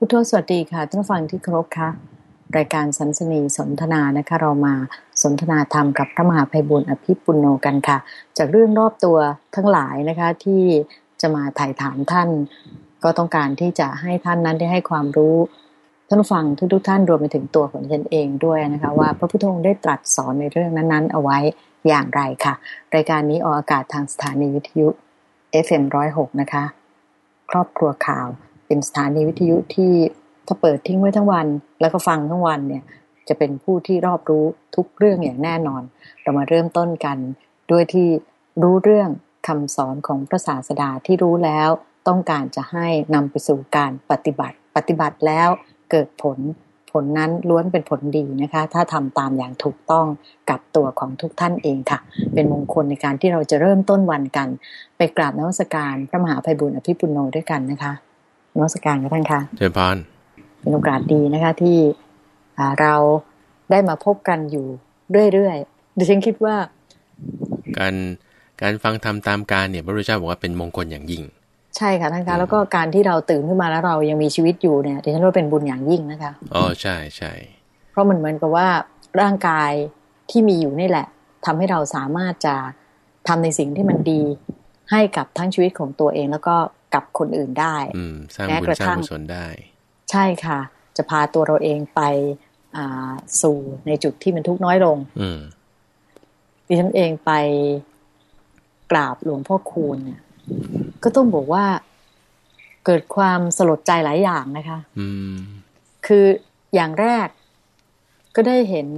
พุทโธสวัสดีค่ะท่านฟังที่เคารพค่ะรายการสันสนีสนทนานะคะเรามาสนทนาธรรมกับพระมหาภัยบุญอภิปุโนกันค่ะ จากเรื่องรอบตัวทั้งหลายนะคะที่จะมาถ่ายถามท่าน ก็ต้องการที่จะให้ท่านนั้นได้ให้ความรู้ท่านฟังทุกๆท่านรวมไปถึงตัวของฉันเองด้วยนะคะว่าพระพุทธองค์ได้ตรัสสอนในเรื่องนั้นๆ เอาไว้อย่างไรค่ะ รายการนี้ออกอากาศทางสถานีวิทยุ FM106 นะคะ ครอบครัวข่าว เป็นสถานีวิทยุที่ถ้าเปิดทิ้งไว้ทั้งวัน แล้วก็ฟังทั้งวันเนี่ยจะเป็นผู้ที่รอบรู้ทุกเรื่องอย่างแน่นอน เรามาเริ่มต้นกันด้วยที่รู้เรื่องคำสอนของพระศาสดาที่รู้แล้วต้องการจะให้นำไปสู่การปฏิบัติ ปฏิบัติแล้วเกิดผลผลนั้นล้วนเป็นผลดีนะคะ ถ้าทำตามอย่างถูกต้องกับตัวของทุกท่านเองค่ะ เป็นมงคลในการที่เราจะเริ่มต้นวันกัน ไปกราบนวัสการพระมหาภัยบุญอภิปุโนด้วยกันนะคะ นวัสการกับท่านคะเชิญพานเป็นโอกาสดีนะคะ ที่เราได้มาพบกันอยู่เรื่อยๆดิฉันคิดว่า การการฟังธรรมตามการเนี่ยพระพุทธเจ้าบอกว่าเป็นมงคลอย่างยิ่ง ใช่ค่ะท่านคะแล้วก็การที่เราตื่นขึ้นมาแล้วเรายังมีชีวิตอยู่เนี่ยดิฉันว่าเป็นบุญอย่างยิ่งนะคะอ๋อใช่ใช่เพราะมันเหมือนกับว่าร่างกายที่มีอยู่นี่แหละทำให้เราสามารถจะทำในสิ่งที่มันดีให้กับทั้งชีวิตของตัวเอง แล้วก็ กับคนอื่นได้อืมสร้างบุญสร้างกุศลได้ ใช่ค่ะ จะพาตัวเราเองไปสู่ในจุดที่มันทุกน้อยลงอืมดิฉันเองไปกราบหลวงพ่อคูณเนี่ย ก็ต้องบอกว่าเกิดความสลดใจหลายอย่างนะคะอืมคืออย่างแรกก็ได้เห็น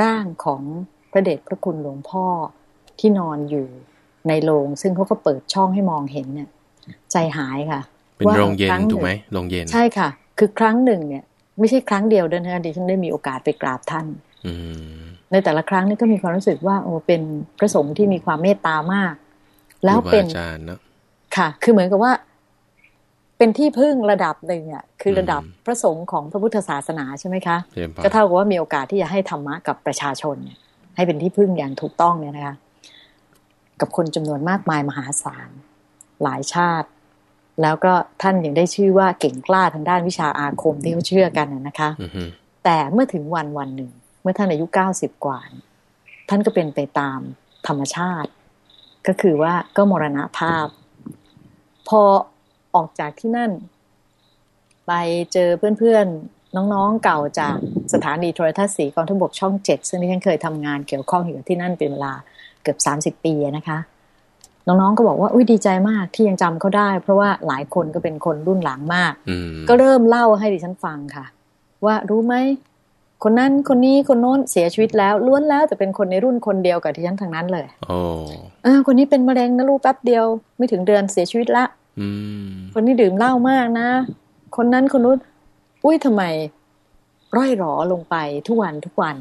ร่างของพระเดชพระคุณหลวงพ่อที่นอนอยู่ในโรงซึ่งเขาก็เปิดช่องให้มองเห็นเนี่ย ใจหายค่ะ เป็นโรงเย็นถูกไหมโรงเย็น ใช่ค่ะ คือครั้งหนึ่งเนี่ย ไม่ใช่ครั้งเดียวเดินทางดิฉันได้มีโอกาสไปกราบท่านในแต่ละครั้งนี่ก็มีความรู้สึกว่า โอ้เป็นพระสงฆ์ที่มีความเมตตามาก แล้วเป็นค่ะ คือเหมือนกับว่า เป็นที่พึ่งระดับหนึ่งอะคือระดับพระสงฆ์ของพระพุทธศาสนาใช่ไหมคะ ก็เท่ากับว่ามีโอกาสที่จะให้ธรรมะกับประชาชนเนี่ยให้เป็นที่พึ่งอย่างถูกต้องเนี่ยนะคะ กับคนจำนวนมากมายมหาศาล หลายชาติ แล้วก็ท่านยังได้ชื่อว่าเก่งกล้าทางด้านวิชาอาคมที่เขาเชื่อกันนะคะแต่เมื่อถึงวันวันหนึ่ง เมื่อท่านอายุเก้าสิบกว่า ท่านก็เป็นไปตามธรรมชาติ ก็คือว่าก็มรณภาพ พอออกจากที่นั่น ไปเจอเพื่อนๆ น้องๆเก่าจากสถานีโทรทัศน์สีกองทัพบกช่องเจ็ดซึ่งที่ฉันเคยทำงานเกี่ยวข้องอยู่ที่นั่นเป็นเวลาเกือบสามสิบปีนะคะ น้องๆก็บอกว่าอุ้ยดีใจมากที่ยังจำเขาได้ เพราะว่าหลายคนก็เป็นคนรุ่นหลังมากก็เริ่มเล่าให้ดิฉันฟังค่ะ ว่ารู้ไหมคนนั้นคนนี้คนโน้นเสียชีวิตแล้วล้วนแล้วแต่เป็นคนในรุ่นคนเดียวกับที่ฉันทางนั้นเลยโอ้อ่าคนนี้เป็นมะเร็งนะลูกแป๊บเดียว ไม่ถึงเดือนเสียชีวิตละคนนี้ดื่มเหล้ามากนะ คนนั้นคนนู้นอุ้ยทำไม ร่อยหรอลงไปทุกวันทุกวัน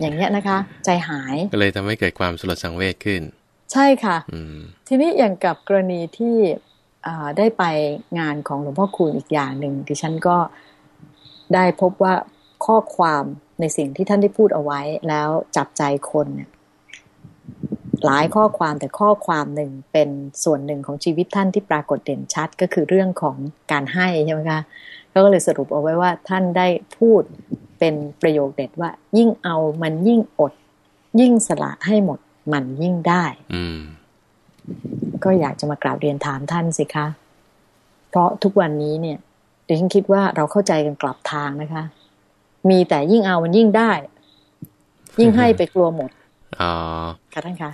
อย่างเงี้ยนะคะ ใจหายก็เลยทำให้เกิดความสลดสังเวชขึ้น ใช่ค่ะ ทีนี้อย่างกับกรณีที่ได้ไปงานของหลวงพ่อคูณอีกอย่างหนึ่งที่ฉันก็ได้พบว่าข้อความในสิ่งที่ท่านได้พูดเอาไว้ แล้วจับใจคนเนี่ยหลายข้อความแต่ข้อความหนึ่งเป็นส่วนหนึ่งของชีวิตท่านที่ปรากฏเด่นชัดก็คือเรื่องของการให้ใช่ไหมคะก็เลยสรุปเอาไว้ว่าท่านได้พูดเป็นประโยคเด็ดว่า ยิ่งเอามันยิ่งอด ยิ่งสละให้หมด มันยิ่งได้อืมก็อยากจะมากราบเรียนถามท่านสิคะ เพราะทุกวันนี้เนี่ยดิฉันคิดว่าเราเข้าใจกันกลับทางนะคะ มีแต่ยิ่งเอามันยิ่งได้ ยิ่งให้ไปกลัวหมดอ๋อค่ะท่านคะ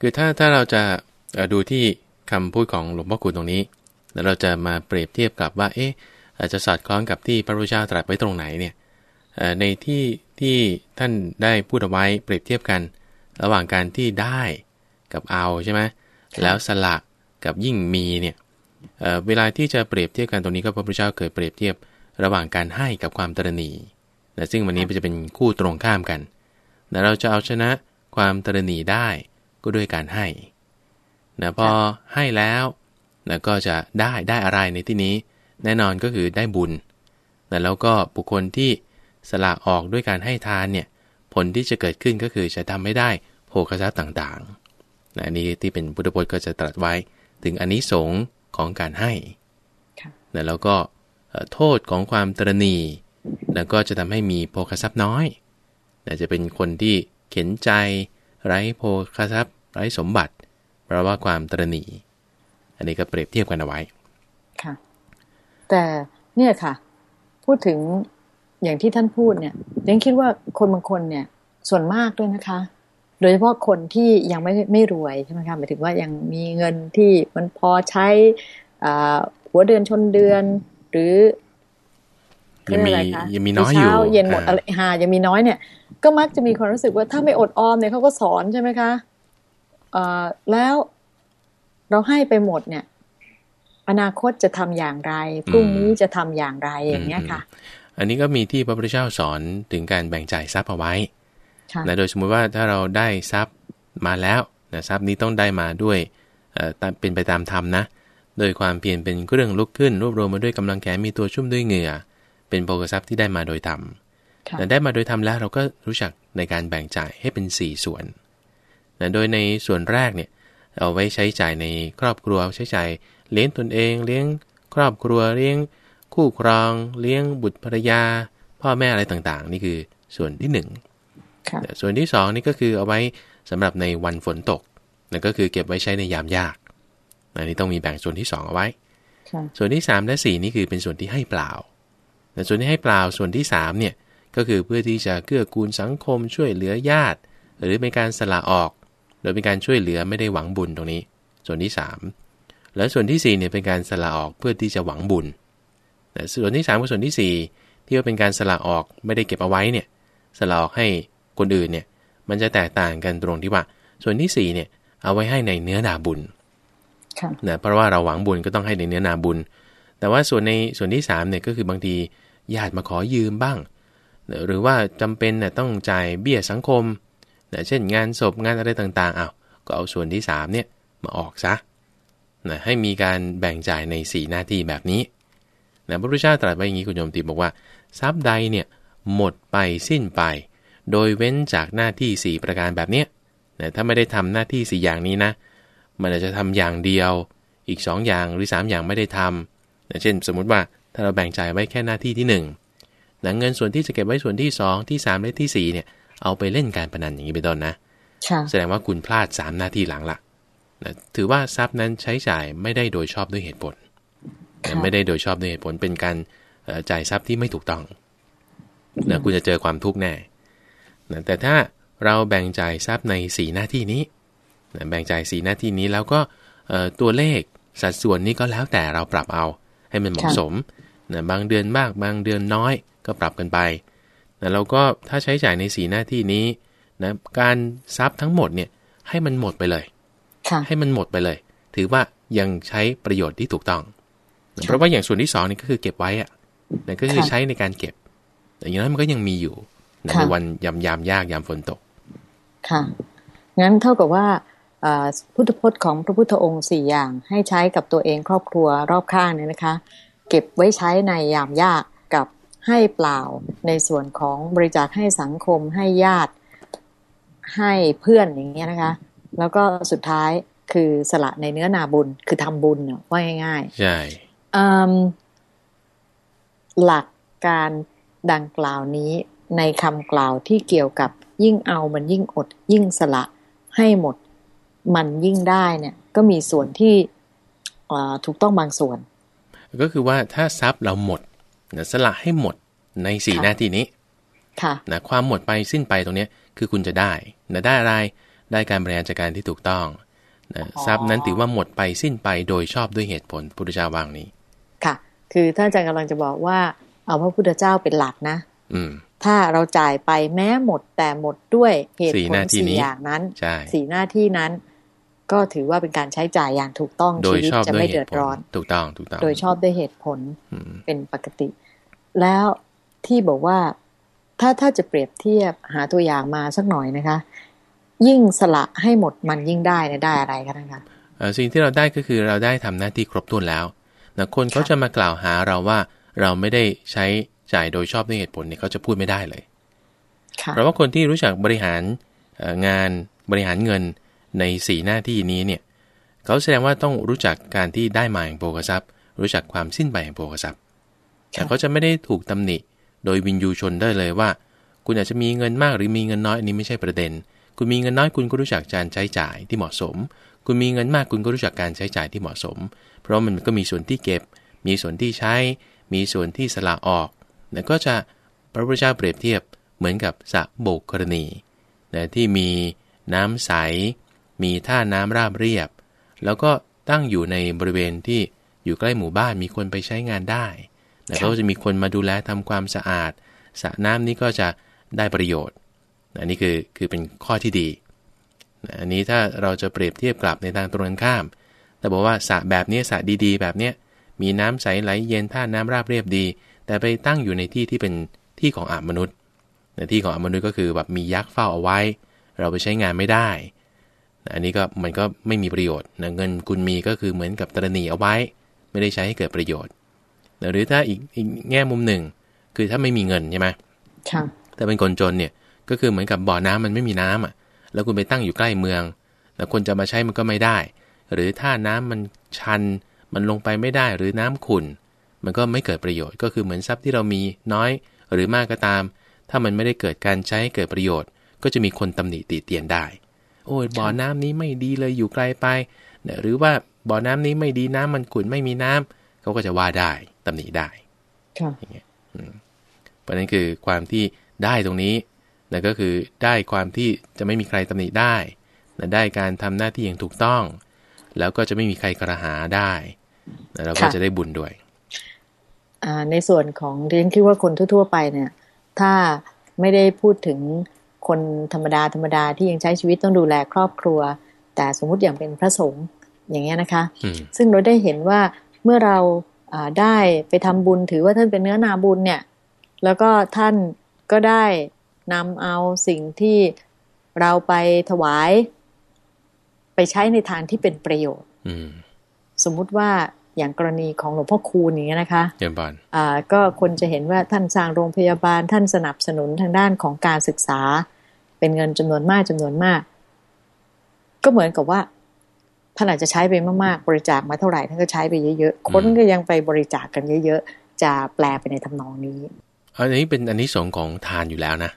คือถ้าถ้าเราจะดูที่คำพูดของหลวงพ่อคุณตรงนี้ แล้วเราจะมาเปรียบเทียบกับว่า เอ๊ะอาจจะสอดคล้องกับที่พระพุทธเจ้าตรัสไว้ตรงไหนเนี่ยในที่ที่ท่านได้พูดเอาไว้เปรียบเทียบกัน ระหว่างการที่ได้กับเอาใช่ไหมแล้วสละกับยิ่งมีเนี่ยเเวลาที่จะเปรียบเทียบกันตรงนี้ก็พระพุทธเจ้าเคยเปรียบเทียบระหว่างการให้กับความตรณีนะซึ่งวันนี้จะเป็นคู่ตรงข้ามกันแต่เราจะเอาชนะความตรณีได้ก็ด้วยการให้นะพอให้แล้วนะก็จะได้ได้อะไรในที่นี้ แน่นอนก็คือได้บุญแต่แล้วก็บุคคลที่สละออกด้วยการให้ทานเนี่ยผลที่จะเกิดขึ้นก็คือจะทำให้ได้ โภคทรัพย์ต่างๆนะนี้ที่เป็นพุทธพจน์ก็จะตรัสไว้ถึงอนนิสงส์ของการให้แล้วก็โทษของความตรณีแล้วก็จะทำให้มีโภคทรัพย์น้อยจะเป็นคนที่เข็นใจไร้โภคทรัพย์ไร้สมบัติ เพราะว่าความตรณีอันนี้ก็เปรียบเทียบกันเอาไว้ ค่ะ แต่เนี่ยค่ะ พูดถึงอย่างที่ท่านพูดเนี่ยยังคิดว่าคนบางคนเนี่ย ส่วนมากด้วยนะคะ โดยเฉพาะคนที่ยังไม่ไม่รวยใช่ไหมคะหมายถึงว่ายังมีเงินที่มันพอใช้หัวเดือนชนเดือน หรือยังมียังมีน้อยอยู่เช้าเย็นหมดอะไรฮะยังมีน้อยเนี่ย ก็มักจะมีความรู้สึกว่าถ้าไม่อดออมเนี่ยเขาก็สอนใช่ไหมคะเอ่อแล้วเราให้ไปหมดเนี่ย อนาคตจะทำอย่างไรพรุ่งนี้จะทำอย่างไรอย่างเงี้ยค่ะ อันนี้ก็มีที่พระพุทธเจ้าสอนถึงการแบ่งจ่ายทรัพย์เอาไว้ นะโดยสมมุติว่าถ้าเราได้ทรัพย์มาแล้วนะทรัพย์นี้ต้องได้มาด้วยเป็นไปตามธรรมนะ โดยความเพียรเป็นเครื่องลุกขึ้นรวบรวมมาด้วยกำลังแขนมีตัวชุ่มด้วยเหงื่อ เป็นโภคทรัพย์ที่ได้มาโดยธรรมแต่ได้มาโดยธรรมแล้วเราก็รู้จักในการแบ่งจ่ายให้เป็น 4 ส่วนนะโดยในส่วนแรกเนี่ยเอาไว้ใช้จ่ายในครอบครัวใช้จ่ายเลี้ยงตนเองเลี้ยงครอบครัวเลี้ยง คู่ครอง เลี้ยงบุตรภรรยา พ่อแม่อะไรต่างๆ นี่คือส่วนที่1 ส่วนที่2นี่ก็คือเอาไว้สำหรับในวันฝนตกนั่นก็คือเก็บไว้ใช้ในยามยากอันนี้ต้องมีแบ่งส่วนที่ 2 เอาไว้ ส่วนที่ 3 และ 4 นี่คือเป็นส่วนที่ให้เปล่าแต่ส่วนที่ให้เปล่าส่วนที่3เนี่ยก็คือเพื่อที่จะเกื้อกูลสังคมช่วยเหลือญาติ หรือเป็นการสละออก โดยเป็นการช่วยเหลือไม่ได้หวังบุญตรงนี้ ส่วนที่ 3 แล้วส่วนที่4เนี่ยเป็นการสละออกเพื่อที่จะหวังบุญแต่ส่วนที่3กับส่วนที่ 4 ที่ว่าเป็นการสละออกไม่ได้เก็บเอาไว้เนี่ยสละออกให้ คนอื่นเนี่ยมันจะแตกต่างกันตรงที่ว่า ส่วนที่4เนี่ยเอาไว้ให้ในเนื้อนาบุญนะเพราะว่าเราหวังบุญก็ต้องให้ในเนื้อนาบุญ แต่ว่าส่วนในส่วนที่3เนี่ยก็คือบางทีญาติมาขอยืมบ้าง หรือว่าจำเป็นเนี่ยต้องจ่ายเบี้ยสังคมนะเช่นงานศพงานอะไรต่างๆอ้าวก็เอาส่วนที่3เนี่ยมาออกซะนะให้มีการแบ่งจ่ายใน 4 หน้าที่แบบนี้นะพระพุทธเจ้าตรัสไว้อย่างนี้คุณโยมตีบอกว่า ทรัพย์ใดเนี่ยหมดไปสิ้นไป โดยเว้นจากหน้าที่ 4 ประการแบบนี้นะถ้าไม่ได้ทำหน้าที่ 4 อย่างนี้นะ มันอาจจะทำอย่างเดียว อีก 2 อย่างหรือ 3 อย่างไม่ได้ทำนะเช่น สมมุติว่าถ้าเราแบ่งจ่ายไว้แค่หน้าที่ที่1นะเงินส่วนที่จะเก็บไว้ส่วนที่ 2 ที่ 3 และที่ 4 เนี่ย เอาไปเล่นการพนันอย่างนี้เป็นต้นนะ แสดงว่าคุณพลาด 3 หน้าที่หลังละนะถือว่าทรัพย์นั้นใช้จ่ายไม่ได้โดยชอบด้วยเหตุผลไม่ได้โดยชอบด้วยเหตุผลเป็นการจ่ายทรัพย์ที่ไม่ถูกต้องนะคุณจะเจอความทุกข์แน่ นะแต่ถ้าเราแบ่งจ่ายทรัพย์ใน 4 หน้าที่นี้นะแบ่งจ่าย4หน้าที่นี้แล้วก็ตัวเลขสัดส่วนนี้ก็แล้วแต่เราปรับเอาให้มันเหมาะสมนะบางเดือนมากบางเดือนน้อยก็ปรับกันไปนะเราก็ถ้าใช้จ่ายใน4หน้าที่นี้นะการทรัพย์ทั้งหมดเนี่ยให้มันหมดไปเลยให้มันหมดไปเลย ถือว่ายังใช้ประโยชน์ที่ถูกต้องเพราะว่าอย่างส่วนที่2นี่ก็คือเก็บไว้อะนะก็คือใช้ในการเก็บ แต่อย่างนั้นมันก็ยังมีอยู่ ในวันยามยามยากยามฝนตก ค่ะ งั้นเท่ากับว่าพุทธพจน์ของพระพุทธองค์สี่อย่างให้ใช้กับตัวเองครอบครัวรอบข้างเนี่ยนะคะ เก็บไว้ใช้ในยามยากกับให้เปล่าในส่วนของบริจาคให้สังคมให้ญาติให้เพื่อนอย่างเงี้ยนะคะ แล้วก็สุดท้ายคือสละในเนื้อนาบุญคือทำบุญเนาะว่าง่ายๆใช่หลักการดังกล่าวนี้ ในคำกล่าวที่เกี่ยวกับยิ่งเอามันยิ่งอด ยิ่งสละให้หมดมันยิ่งได้เนี่ยก็มีส่วนที่ถูกต้องบางส่วน ก็คือว่าถ้าทรัพย์เราหมดนะสละให้หมดในสี่หน้าที่นี้ค่ะนะความหมดไปสิ้นไปตรงนี้คือคุณจะได้นะได้อะไรได้การบริหารจัดการที่ถูกต้องนะทรัพย์นั้นถือว่าหมดไปสิ้นไปโดยชอบด้วยเหตุผลพุทธเจ้าวางนี้ ค่ะ คือท่านอาจารย์กำลังจะบอกว่า เอาพระพุทธเจ้าเป็นหลักนะ อืม ถ้าเราจ่ายไปแม้หมดแต่หมดด้วยเหตุผลสี่อย่างนั้นสี่หน้าที่นั้น ก็ถือว่าเป็นการใช้จ่ายอย่างถูกต้องชีวิตจะไม่เดือดร้อน ถูกต้องถูกต้อง โดยชอบด้วยเหตุผลเป็นปกติ แล้วที่บอกว่าถ้าถ้าจะเปรียบเทียบหาตัวอย่างมาสักหน่อยนะคะ ยิ่งสละให้หมดมันยิ่งได้นะได้อะไรกันนะคะสิ่งที่เราได้ก็คือเราได้ทำหน้าที่ครบถ้วนแล้วนะคนเขาจะมากล่าวหาเราว่าเราไม่ได้ใช้ จ่ายโดยชอบด้วยเหตุผลเนี่ยเขาจะพูดไม่ได้เลยเพราะว่าคนที่รู้จักบริหารงานบริหารเงินในสีหน้าที่นี้เนี่ยเขาแสดงว่าต้องรู้จักการที่ได้มาแห่งโภคทรัพย์ รู้จักความสิ้นไปแห่งโภคทรัพย์แต่เขาจะไม่ได้ถูกตำหนิ โดยวินยูชนได้เลยว่า คุณอาจจะมีเงินมากหรือมีเงินน้อยอันนี้ไม่ใช่ประเด็น คุณมีเงินน้อยคุณก็รู้จักการใช้จ่ายที่เหมาะสม คุณมีเงินมากคุณก็รู้จักการใช้จ่ายที่เหมาะสม เพราะมันก็มีส่วนที่เก็บ มีส่วนที่ใช้ มีส่วนที่สละออก แล้วก็จะพระพุทธเจ้าเปรียบเทียบเหมือนกับสระโบกกรณีนะที่มีน้ำใส มีท่าน้ำราบเรียบ แล้วก็ตั้งอยู่ในบริเวณที่อยู่ใกล้หมู่บ้านมีคนไปใช้งานได้แล้วก็จะมีคนมาดูแลทำความสะอาดสระน้ำนี้ก็จะได้ประโยชน์อันนี้คือคือเป็นข้อที่ดี อันนี้ถ้าเราจะเปรียบเทียบกลับในทางตรงกันข้าม แต่บอกว่าสระแบบนี้สระดีๆ แบบเนี้ยมีน้ำใสไหลเย็นท่าน้ำราบเรียบดี แต่ไปตั้งอยู่ในที่ที่เป็นที่ของอมนุษย์ในที่ของอมนุษย์ก็คือแบบมียักษ์เฝ้าเอาไว้ เราไปใช้งานไม่ได้ อันนี้ก็มันก็ไม่มีประโยชน์นะเงินคุณมีก็คือเหมือนกับตรณีเอาไว้ ไม่ได้ใช้ให้เกิดประโยชน์ หรือถ้าอีกอีกแง่มุมหนึ่ง คือถ้าไม่มีเงินใช่ไหมค่ะแต่เป็นคนจนเนี่ยก็คือเหมือนกับบ่อน้ำมันไม่มีน้ำอะ แล้วคุณไปตั้งอยู่ใกล้เมืองแล้วคนจะมาใช้มันก็ไม่ได้ หรือถ้าน้ำมันชันมันลงไปไม่ได้หรือน้ำขุ่น มันก็ไม่เกิดประโยชน์ ก็คือเหมือนทรัพย์ที่เรามีน้อยหรือมากก็ตาม ถ้ามันไม่ได้เกิดการใช้ให้เกิดประโยชน์ ก็จะมีคนตำหนิติเตียนได้ โอ้ยบ่อน้ำนี้ไม่ดีเลยอยู่ไกลไป หรือว่าบ่อน้ำนี้ไม่ดีน้ำมันขุ่นไม่มีน้ำเขาก็จะว่าได้ตำหนิได้อย่างเงี้ยเพราะนั้นคือความที่ได้ตรงนี้นั่นก็คือได้ความที่จะไม่มีใครตำหนิได้ได้การทำหน้าที่อย่างถูกต้อง แล้วก็จะไม่มีใครกระหาได้แล้วก็จะได้บุญด้วย ในส่วนของเรียนคิดว่าคนทั่ว ๆ ไปเนี่ย ถ้าไม่ได้พูดถึงคนธรรมดาธรรมดาที่ยังใช้ชีวิตต้องดูแลครอบครัว แต่สมมุติอย่างเป็นพระสงฆ์อย่างเงี้ยนะคะ ซึ่งเราได้เห็นว่าเมื่อเราได้ไปทำบุญถือว่าท่านเป็นเนื้อนาบุญเนี่ย แล้วก็ท่านก็ได้นำเอาสิ่งที่เราไปถวาย ไปใช้ในทางที่เป็นประโยชน์สมมุติว่า อย่างกรณีของหลวงพ่อคูณอย่างนี้นะคะเยี่ยมบานอ่าก็คนจะเห็นว่าท่านสร้างโรงพยาบาลท่านสนับสนุนทางด้านของการศึกษา เป็นเงินจำนวนมากจำนวนมาก ก็เหมือนกับว่าท่านอาจจะใช้ไปมากๆ บริจาคมาเท่าไหร่ท่านก็ใช้ไปเยอะๆคนก็ยังไปบริจาคกันเยอะๆ จะแปลไปในทำนองนี้ อันนี้เป็นอันนี้สงของทานอยู่แล้วนะ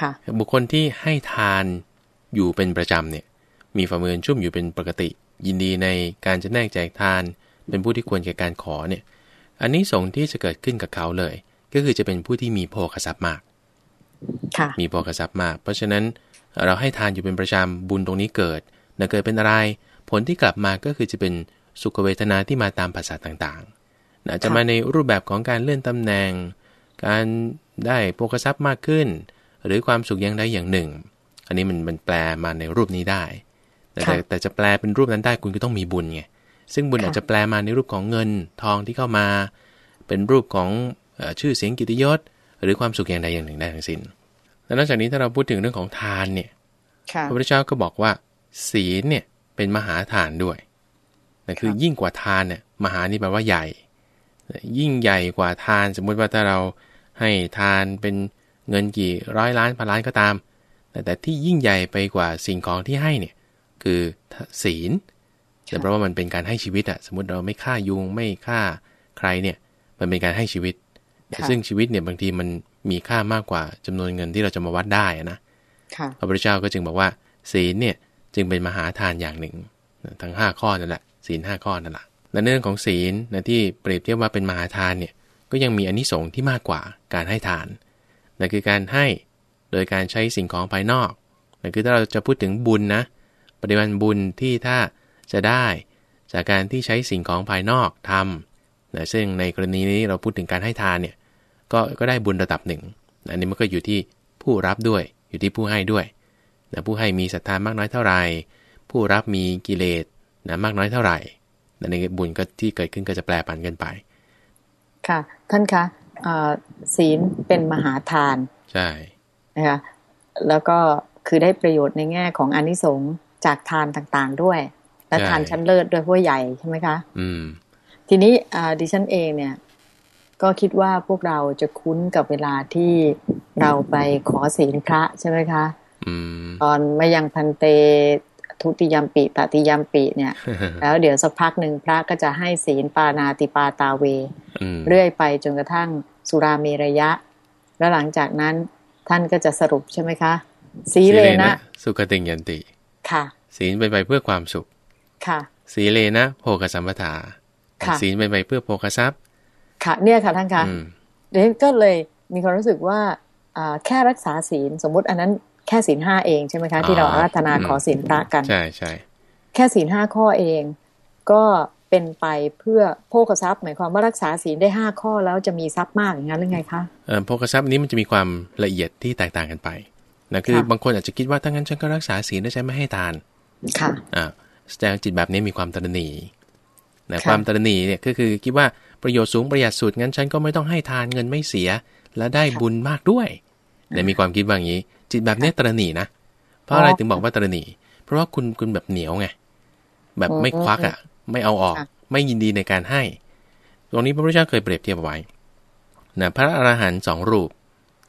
ค่ะ บุคคลที่ให้ทานอยู่เป็นประจำเนี่ย มีฝ่ามือชุ่มอยู่เป็นปกติ ยินดีในการจะแนกแจกทาน เป็นผู้ที่ควรแก่การขอเนี่ยอันนี้สงที่จะเกิดขึ้นกับเขาเลย ก็คือจะเป็นผู้ที่มีโภคทรัพย์มากมีโภคทรัพย์มาก เพราะฉะนั้นเราให้ทานอยู่เป็นประจำบุญตรงนี้เกิดนะเกิดเป็นอะไร ผลที่กลับมาก็คือจะเป็นสุขเวทนาที่มาตามภาษาต่างๆนะจะมาในรูปแบบของการเลื่อนตำแหน่ง การได้โภคทรัพย์มากขึ้น หรือความสุขอย่างใดอย่างหนึ่ง อันนี้มันมันแปลมาในรูปนี้ได้ แต่แต่จะแปลเป็นรูปนั้นได้คุณก็ต้องมีบุญไง ซึ่งบุญอาจจะแปลมาในรูปของเงินทองที่เข้ามา เป็นรูปของชื่อเสียงกิติยศ หรือความสุขอย่างใดอย่างหนึ่งได้ทั้งสิน้นและนอกจากนี้ถ้าเราพูดถึงเรื่องของทานเนี่ยพระพุทธเจ้าก็บอกว่า ศีลเนี่ยเป็นมหาทานด้วยนั่นคือยิ่งกว่าทานเนี่ยมหานี่แปลว่าใหญ่ ยิ่งใหญ่กว่าทาน สมมุติว่าถ้าเราให้ทานเป็นเงินกี่ร้อยล้านพันล้านก็ตาม แต่แต่ที่ยิ่งใหญ่ไปกว่าสิ่งของที่ให้เนี่ยคือศีล แต่เพราะว่ามันเป็นการให้ชีวิตอะสมมติเราไม่ฆ่ายุงไม่ฆ่าใครเนี่ย มันเป็นการให้ชีวิตซึ่งชีวิตเนี่ยบางทีมันมีค่ามากกว่าจำนวนเงินที่เราจะมาวัดได้นะพระพุทธเจ้าก็จึงบอกว่า ศีลเนี่ยจึงเป็นมหาทานอย่างหนึ่ง ทั้ง 5 ข้อนั่นแหละศีลห้าข้อนั่นแหละในเรื่องของศีลนะที่เปรียบเทียบว่าเป็นมหาทานเนี่ยก็ยังมีอนนิสงส์ที่มากกว่าการให้ทานนั่นคือการให้โดยการใช้สิ่งของภายนอกนั่นคือถ้าเราจะพูดถึงบุญนะปริมาณบุญที่ถ้า จะได้จากการที่ใช้สิ่งของภายนอกทำนะซึ่งในกรณีนี้เราพูดถึงการให้ทานเนี่ยก็ก็ได้บุญระดับหนึ่งอันนี้มันก็อยู่ที่ผู้รับด้วย อยู่ที่ผู้ให้ด้วยนะผู้ให้มีศรัทธามากน้อยเท่าไหร่ผู้รับมีกิเลสนะมากน้อยเท่าไหร่ในบุญก็ที่เกิดขึ้นก็จะแปรผันกันไป ค่ะ ท่านคะศีลเป็นมหาทาน ใช่นะคะแล้วก็คือได้ประโยชน์ในแง่ของอนิสงส์จากทานต่างๆด้วย และทานชั้นเลิศด้วยเพราะใหญ่ใช่ไหมคะ อืม ทีนี้ดิฉันเองเนี่ย ก็คิดว่าพวกเราจะคุ้นกับเวลาที่เราไปขอศีลพระใช่ไหมคะตอนมายังพันเตทุติยมปีตติยมปีเนี่ย แล้วเดี๋ยวสักพักหนึ่งพระก็จะให้ศีลปานาติปาตาเว เรื่อยไปจนกระทั่งสุรามีระยะ แล้วหลังจากนั้นท่านก็จะสรุปใช่ไหมคะ สีเลนะ สุขติยันติ ค่ะ ศีลเป็นไปเพื่อความสุข ค่ะ สีเลนะโภกสัมปทาศีลเป็นไปเพื่อโภกทรัพย์ ค่ะ เนี่ยค่ะท่านคะเดี๋ยวก็เลยมีความรู้สึกว่าแค่รักษาศีลสมมุติอันนั้นแค่ศีลห้าเองใช่ไหมคะ ที่เราอาราธนาขอศีลพระกัน ใช่ใช่แค่ศีลห้าข้อเอง ก็เป็นไปเพื่อโภคทรัพย์ หมายความว่ารักษาศีลได้ห้าข้อแล้วจะมีทรัพย์มากอย่างนั้นหรือไงคะเออโภคทรัพย์นี้มันจะมีความละเอียดที่แตกต่างกันไปนะคือบางคนอาจจะคิดว่าถ้างั้นฉันก็รักษาศีลได้ใช้ไม่ให้ทานค่ะอ่า แสดงจิตแบบนี้มีความตระหนี่นะความตระหนี่เนี่ยก็คือคิดว่าประโยชน์สูงประหยัดสุดงั้นฉันก็ไม่ต้องให้ทานเงินไม่เสีย และได้บุญมากด้วยเนี่ยมีความคิดว่าอย่างนี้ จิตแบบนี้ตระหนี่นะเพราะอะไรถึงบอกว่าตระหนี่เพราะว่าคุณคุณแบบเหนียวไงแบบไม่ควักอะ ไม่เอาออก ไม่ยินดีในการให้ ตรงนี้พระพุทธเจ้าเคยเปรียบเทียบไว้นะพระอรหันต์สองรูป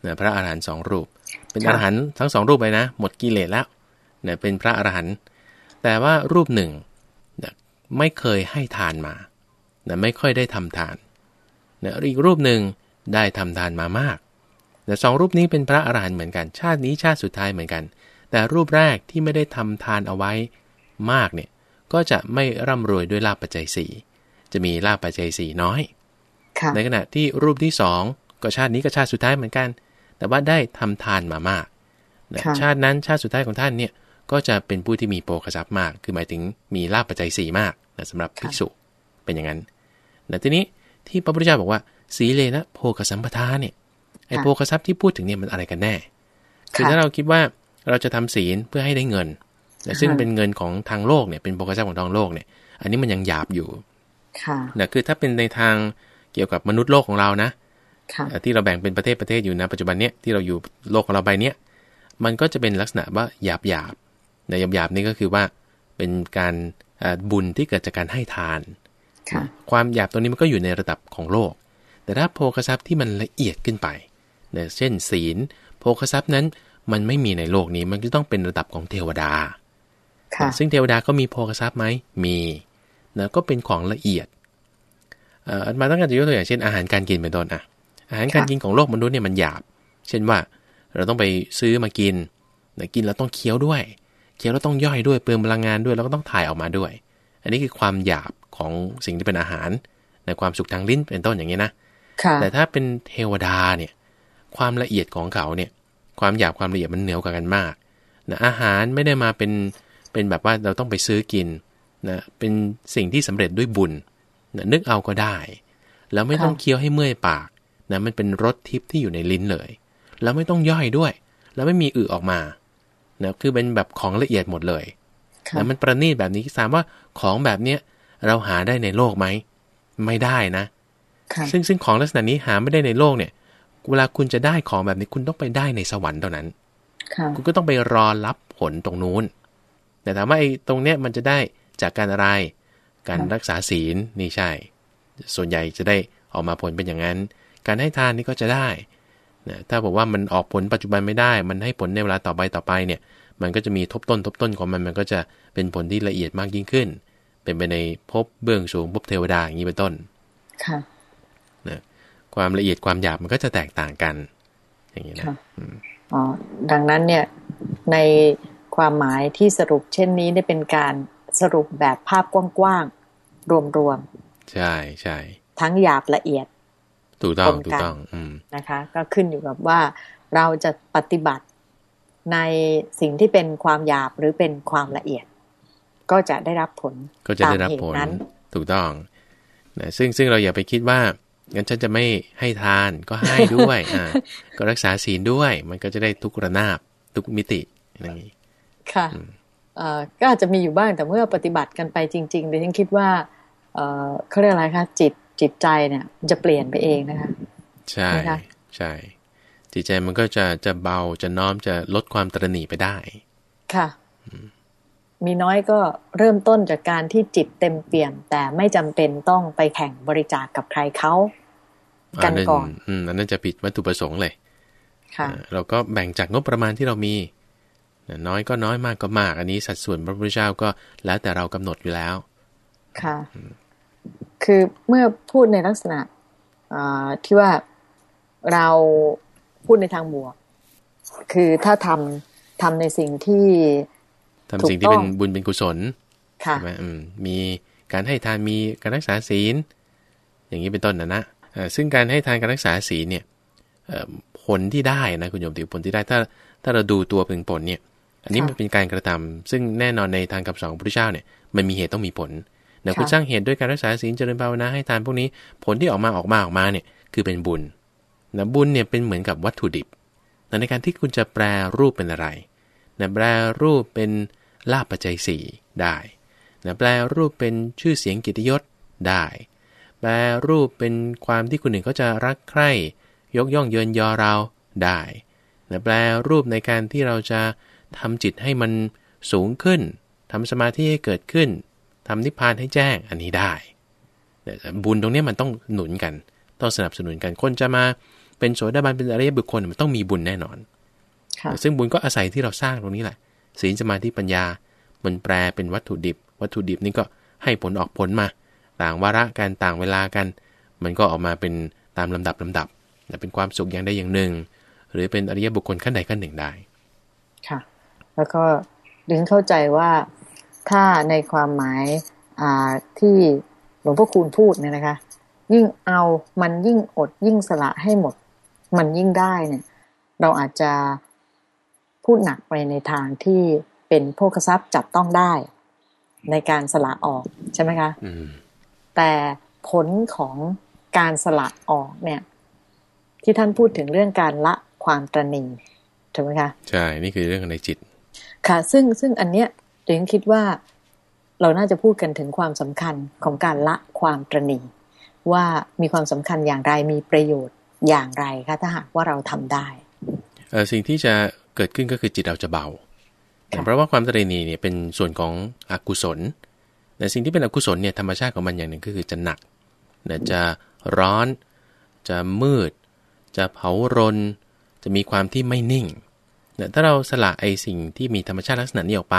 นะพระอรหันต์สองรูป เป็นอรหันต์ทั้งสองรูปเลยนะ หมดกิเลสแล้วเนี่ยเป็นพระอรหันต์ แต่ว่ารูปหนึ่งนะไม่เคยให้ทานมานะไม่ค่อยได้ทำทานนะอีกรูปหนึ่งได้ทำทานมามากแต่สองรูปนี้เป็นพระอรหันต์เหมือนกัน ชาตินี้ชาติสุดท้ายเหมือนกัน แต่รูปแรกที่ไม่ได้ทำทานเอาไว้มากเนี่ยก็จะไม่ร่ำรวยด้วยลาบปัจจัยสี่จะมีลาบปัจจัยสี่น้อย ในขณะที่รูปที่สองก็ชาตินี้ก็ชาติสุดท้ายเหมือนกัน แต่ว่าได้ทำทานมามาก ชาตินั้นชาติสุดท้ายของท่านเนี่ย ก็จะเป็นผู้ที่มีโภคทรัพย์มาก คือหมายถึงมีลาบปัจจัยสี่มากนะสำหรับภิกษุเป็นอย่างนั้นแต่ทีนี้ที่พระพุทธเจ้าบอกว่า สีเลนะโภคสัมปทาเนี่ยไอ้โภคทรัพย์ที่พูดถึงเนี่ยมันอะไรกันแน่คือถ้าเราคิดว่าเราจะทำศีลเพื่อให้ได้เงินแต่ซึ่งเป็นเงินของทางโลกเนี่ยเป็นโภคทรัพย์ของทางโลกเนี่ย อันนี้มันยังหยาบอยู่ค่ะนะคือถ้าเป็นในทางเกี่ยวกับมนุษย์โลกของเรานะที่เราแบ่งเป็นประเทศประเทศอยู่นะปัจจุบันเนี้ยที่เราอยู่โลกของเราใบเนี้ยมันก็จะเป็นลักษณะว่าหยาบหยาบ ในหยาบหยาบนี่ก็คือว่าเป็นการบุญที่เกิดจากการให้ทาน ความหยาบตรงนี้มันก็อยู่ในระดับของโลก แต่ถ้าโภคทรัพย์ที่มันละเอียดขึ้นไปนะเช่น ศีล โภคทรัพย์นั้นมันไม่มีในโลกนี้ มันก็ต้องเป็นระดับของเทวดา ซึ่งเทวดาก็มีโภคทรัพย์ไหม มีนะก็เป็นของละเอียดเอ่อมาตั้งแต่ยกตัวอย่างเช่นอาหารการกินเป็นต้นอะอาหารการกินของโลกมนุษย์เนี่ยมันหยาบ เช่นว่าเราต้องไปซื้อมากินนะกินแล้วต้องเคี้ยวด้วย เคี้ยวแล้วต้องย่อยด้วยเปลืองพลังงานด้วยแล้วก็ต้องถ่ายออกมาด้วย อันนี้คือความหยาบของสิ่งที่เป็นอาหารในความสุขทางลิ้นเป็นต้นอย่างนี้นะแต่ถ้าเป็นเทวดาเนี่ย ความละเอียดของเขาเนี่ย ความหยาบความละเอียดมันเหนือกว่ากันมากนะอาหารไม่ได้มาเป็นเป็นแบบว่าเราต้องไปซื้อกินนะเป็นสิ่งที่สำเร็จด้วยบุญนะนึกเอาก็ได้ แล้วไม่ต้องเคี้ยวให้เมื่อยปากนะมันเป็นรสทิพย์ที่อยู่ในลิ้นเลย แล้วไม่ต้องย่อยด้วย แล้วไม่มีอึออกมา นะคือเป็นแบบของละเอียดหมดเลยนะมันประณีตแบบนี้ถามว่าของแบบเนี้ยเราหาได้ในโลกไหม ไม่ได้นะซึ่งซึ่งของลักษณะนี้หาไม่ได้ในโลกเนี่ย เวลาคุณจะได้ของแบบนี้คุณต้องไปได้ในสวรรค์เท่านั้นคุณก็ต้องไปรอรับผลตรงนู้น แต่ถามว่าไอ้ตรงเนี้ยมันจะได้จากการอะไร การรักษาศีลนี่ใช่ ส่วนใหญ่จะได้ออกมาผลเป็นอย่างนั้น การให้ทานนี่ก็จะได้ นะถ้าบอกว่ามันออกผลปัจจุบันไม่ได้ มันให้ผลในเวลาต่อไปต่อไปเนี่ย มันก็จะมีทบต้นทบต้นของมัน มันก็จะเป็นผลที่ละเอียดมากยิ่งขึ้น เป็นไปในภพเบื้องสูงภพเทวดาอย่างนี้เป็นต้น ค่ะความละเอียดความหยาบมันก็จะแตกต่างกัน อย่างนี้นะอ๋อ ดังนั้นเนี่ยในความหมายที่สรุปเช่นนี้ได้เป็นการสรุปแบบภาพกว้างๆรวมๆ ใช่ใช่ ทั้งหยาบละเอียด ถูกต้องถูกต้องอนะคะ ก็ขึ้นอยู่กับว่าเราจะปฏิบัติในสิ่งที่เป็นความหยาบหรือเป็นความละเอียด ก็จะได้รับผลก็จะได้รับผลนั้นถูกต้องนะซึ่งซึ่งเราอย่าไปคิดว่างั้นฉันจะไม่ให้ทานก็ให้ด้วยอ่าก็รักษาศีลด้วย มันก็จะได้ทุกระนาบทุกมิติอย่างนี้ค่ะก็อาจจะมีอยู่บ้างแต่เมื่อปฏิบัติกันไปจริงๆดิฉันคิดว่าเขาเรียกอะไรคะจิต จิตใจเนี่ย จะเปลี่ยนไปเองนะคะใช่ใช่ จิตใจมันก็จะจะเบาจะน้อมจะลดความตระหนี่ไปได้ ค่ะ มีน้อยก็เริ่มต้นจากการที่จิตเต็มเปี่ยม แต่ไม่จำเป็นต้องไปแข่งบริจาคกับใครเขากันก่อนอืมอันนั้นจะผิดวัตถุประสงค์เลย ค่ะ เราก็แบ่งจากงบประมาณที่เรามีน้อยก็น้อยมากก็มาก อันนี้สัดส่วนพระพุทธเจ้าก็แล้วแต่เรากำหนดอยู่แล้ว ค่ะ คือเมื่อพูดในลักษณะที่ว่าเราพูดในทางบวก คือถ้าทำทำในสิ่งที่ทำสิ่งที่เป็นบุญเป็นกุศลค่ะมีการให้ทานมีการรักษาศีล อย่างนี้เป็นต้นนะนะซึ่งการให้ทานการรักษาศีลเนี่ยผลที่ได้นะคุณโยมถือผลที่ได้ถ้าถ้าเราดูตัวเป็นผลเนี่ย อันนี้มันเป็นการกระทำซึ่งแน่นอนในทางกับสองพระพุทธเจ้าเนี่ยมันมีเหตุต้องมีผล นะคุณสร้างเหตุด้วยการรักษาศีลเจริญภาวนาให้ทานพวกนี้ ผลที่ออกมาออกมาออกมาเนี่ยคือเป็นบุญนะบุญเนี่ยเป็นเหมือนกับวัตถุดิบในการที่คุณจะแปลรูปเป็นอะไรนะแปลรูปเป็นลาบปัจจัยสี่ได้นะแปลรูปเป็นชื่อเสียงกิตยศได้ แปลรูปเป็นความที่คนอื่นเขาจะรักใคร่ยกย่องเยินยอเราได้นะแปลรูปในการที่เราจะทำจิตให้มันสูงขึ้นทำสมาธิให้เกิดขึ้น ทำนิพพานให้แจ้งอันนี้ได้บุญตรงนี้มันต้องหนุนกัน ต้องสนับสนุนกันคนจะมาเป็นโสดาบันเป็นอริยบุคคลมันต้องมีบุญแน่นอนซึ่งบุญก็อาศัยที่เราสร้างตรงนี้แหละศีลสมาธิปัญญา มันแปลเป็นวัตถุดิบ วัตถุดิบนี่ก็ให้ผลออกผลมา ต่างวาระกันต่างเวลากัน มันก็ออกมาเป็นตามลำดับลำดับเป็นความสุขอย่างใดอย่างหนึ่ง หรือเป็นอริยบุคคลขั้นใดขั้นหนึ่งได้ ค่ะ แล้วก็ดึงเข้าใจว่า ถ้าในความหมายที่หลวงพ่อคูณพูดเนี่ยนะคะ ยิ่งเอามันยิ่งอดยิ่งสละให้หมด มันยิ่งได้เนี่ย เราอาจจะพูดหนักไปในทางที่เป็นโภคทรัพย์จับต้องได้ ในการสละออกใช่ไหมคะแต่ผลของการสละออกเนี่ย ที่ท่านพูดถึงเรื่องการละความตรณีถูกไหมคะ ใช่ นี่คือเรื่องในจิต ค่ะ ซึ่งซึ่งอันเนี้ย เดี๋ยวคิดว่าเราน่าจะพูดกันถึงความสำคัญของการละความตรณีว่ามีความสำคัญอย่างไรมีประโยชน์อย่างไรคะถ้าหากว่าเราทำได้เออสิ่งที่จะเกิดขึ้นก็คือจิตเราจะเบาเพราะว่าความตรณีเนี่ยเป็นส่วนของอกุศลแต่สิ่งที่เป็นอกุศลเนี่ยธรรมชาติของมันอย่างหนึ่งก็คือจะหนักจะร้อน จะมืด จะเผารน จะมีความที่ไม่นิ่งเนี่ยถ้าเราสละไอสิ่งที่มีธรรมชาติลักษณะนี้ออกไป